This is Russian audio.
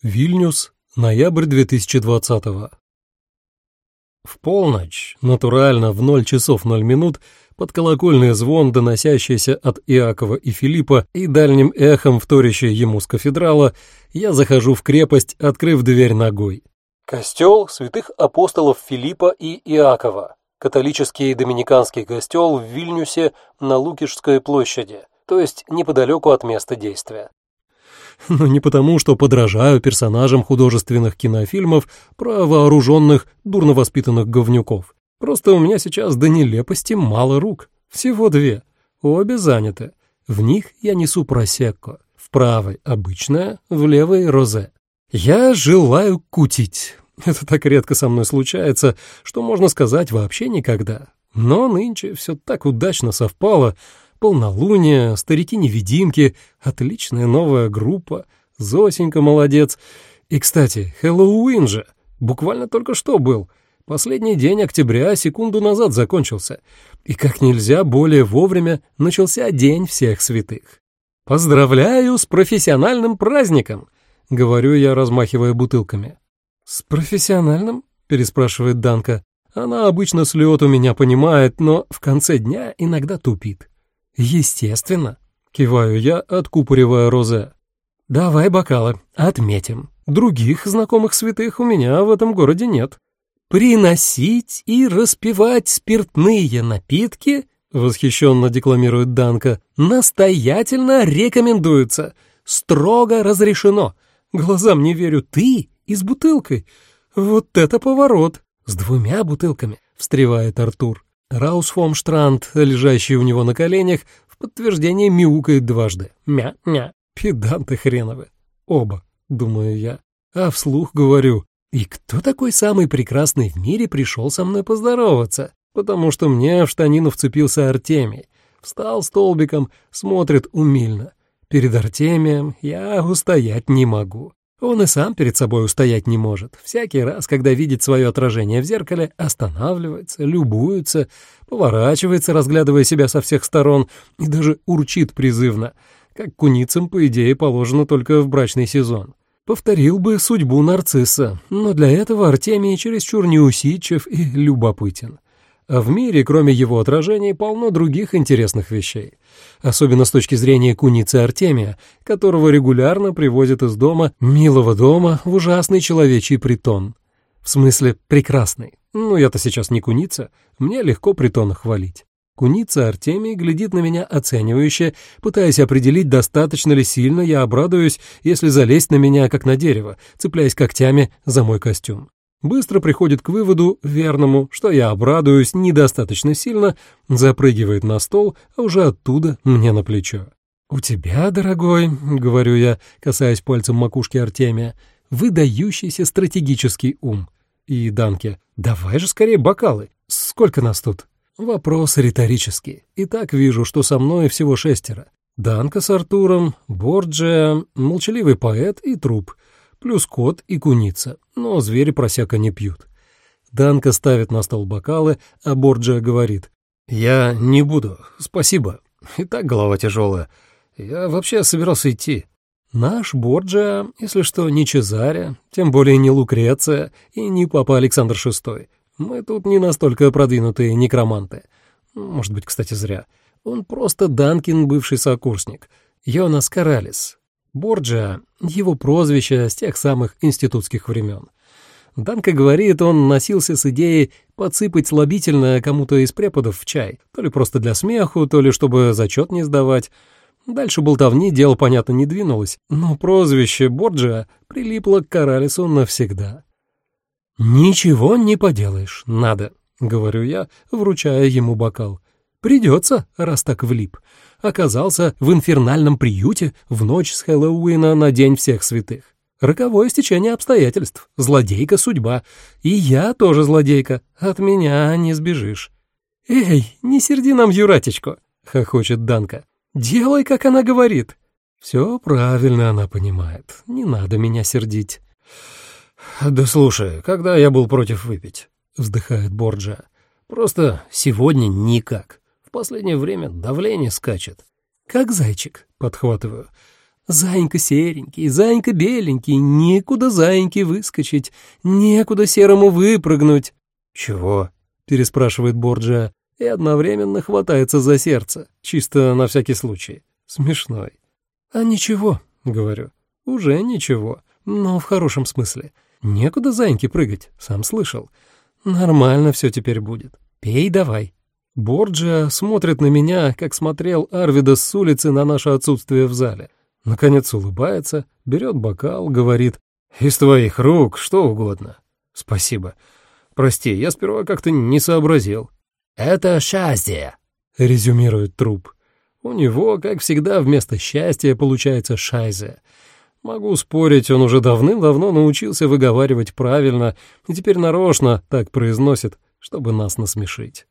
Вильнюс, ноябрь 2020 В полночь, натурально в 0 часов 0 минут, под колокольный звон, доносящийся от Иакова и Филиппа и дальним эхом, вторящий ему с кафедрала, я захожу в крепость, открыв дверь ногой. Костел святых апостолов Филиппа и Иакова, католический доминиканский костел в Вильнюсе на Лукишской площади, то есть неподалеку от места действия. Но не потому, что подражаю персонажам художественных кинофильмов про вооруженных, дурно воспитанных говнюков. Просто у меня сейчас до нелепости мало рук. Всего две. Обе заняты. В них я несу просекко. В правой — обычная, в левой — розе. Я желаю кутить. Это так редко со мной случается, что можно сказать вообще никогда. Но нынче все так удачно совпало. Полнолуние, старики-невидимки, отличная новая группа, Зосенька молодец. И, кстати, Хэллоуин же, буквально только что был. Последний день октября секунду назад закончился, и как нельзя более вовремя начался День всех святых. «Поздравляю с профессиональным праздником!» — говорю я, размахивая бутылками. «С профессиональным?» — переспрашивает Данка. Она обычно с лету меня понимает, но в конце дня иногда тупит. «Естественно», — киваю я, откупоривая розе. «Давай бокалы, отметим. Других знакомых святых у меня в этом городе нет». «Приносить и распивать спиртные напитки», — восхищенно декламирует Данка, — «настоятельно рекомендуется. Строго разрешено. Глазам не верю, ты и с бутылкой. Вот это поворот!» «С двумя бутылками», — встревает Артур. Раусфомштранд, лежащий у него на коленях, в подтверждение мяукает дважды. Мя-мя. Педанты хреновы. Оба, думаю я. А вслух говорю, и кто такой самый прекрасный в мире пришел со мной поздороваться? Потому что мне в штанину вцепился Артемий. Встал столбиком, смотрит умильно. Перед Артемием я устоять не могу. Он и сам перед собой устоять не может. Всякий раз, когда видит свое отражение в зеркале, останавливается, любуется, поворачивается, разглядывая себя со всех сторон, и даже урчит призывно, как куницам, по идее, положено только в брачный сезон. Повторил бы судьбу нарцисса, но для этого Артемий чересчур неусидчив и любопытен. А в мире, кроме его отражений, полно других интересных вещей. Особенно с точки зрения куницы Артемия, которого регулярно привозят из дома, милого дома, в ужасный человечий притон. В смысле, прекрасный. Ну, я-то сейчас не куница, мне легко притон хвалить. Куница Артемий глядит на меня оценивающе, пытаясь определить, достаточно ли сильно я обрадуюсь, если залезть на меня, как на дерево, цепляясь когтями за мой костюм. Быстро приходит к выводу, верному, что я обрадуюсь недостаточно сильно, запрыгивает на стол, а уже оттуда мне на плечо. «У тебя, дорогой», — говорю я, касаясь пальцем макушки Артемия, — «выдающийся стратегический ум». И Данке, «Давай же скорее бокалы. Сколько нас тут?» Вопрос риторический. И так вижу, что со мной всего шестеро. Данка с Артуром, Борджия, молчаливый поэт и труп, плюс кот и куница, но звери просяка не пьют. Данка ставит на стол бокалы, а Борджия говорит. «Я не буду, спасибо. И так голова тяжелая. Я вообще собирался идти». Наш Борджия, если что, не Чезаря, тем более не Лукреция и не папа Александр VI. Мы тут не настолько продвинутые некроманты. Может быть, кстати, зря. Он просто Данкин, бывший сокурсник. Йонас Каралис. Борджиа — его прозвище с тех самых институтских времен. Данка говорит, он носился с идеей подсыпать слабительное кому-то из преподов в чай, то ли просто для смеху, то ли чтобы зачет не сдавать. Дальше болтовни дело, понятно, не двинулось, но прозвище Борджиа прилипло к Каралису навсегда. «Ничего не поделаешь, надо», — говорю я, вручая ему бокал. «Придется, раз так влип. Оказался в инфернальном приюте в ночь с Хэллоуина на День всех святых. Роковое стечение обстоятельств, злодейка судьба. И я тоже злодейка, от меня не сбежишь». «Эй, не серди нам Юратечку», — хохочет Данка. «Делай, как она говорит». «Все правильно она понимает, не надо меня сердить». «Да слушай, когда я был против выпить?» — вздыхает Борджа. «Просто сегодня никак. Последнее время давление скачет». «Как зайчик», — подхватываю. Заинька серенький, заинька беленький, некуда заиньке выскочить, некуда серому выпрыгнуть. «Чего?» — переспрашивает Борджиа и одновременно хватается за сердце, чисто на всякий случай. Смешной. «А ничего», — говорю, — «уже ничего, но в хорошем смысле. Некуда заиньке прыгать, сам слышал. Нормально все теперь будет. Пей давай». Борджиа смотрит на меня, как смотрел Арвидас с улицы на наше отсутствие в зале. Наконец улыбается, берет бокал, говорит «Из твоих рук что угодно». «Спасибо. Прости, я сперва как-то не сообразил». «Это счастье», — резюмирует труп. У него, как всегда, вместо счастья получается шайзе. Могу спорить, он уже давным-давно научился выговаривать правильно и теперь нарочно так произносит, чтобы нас насмешить.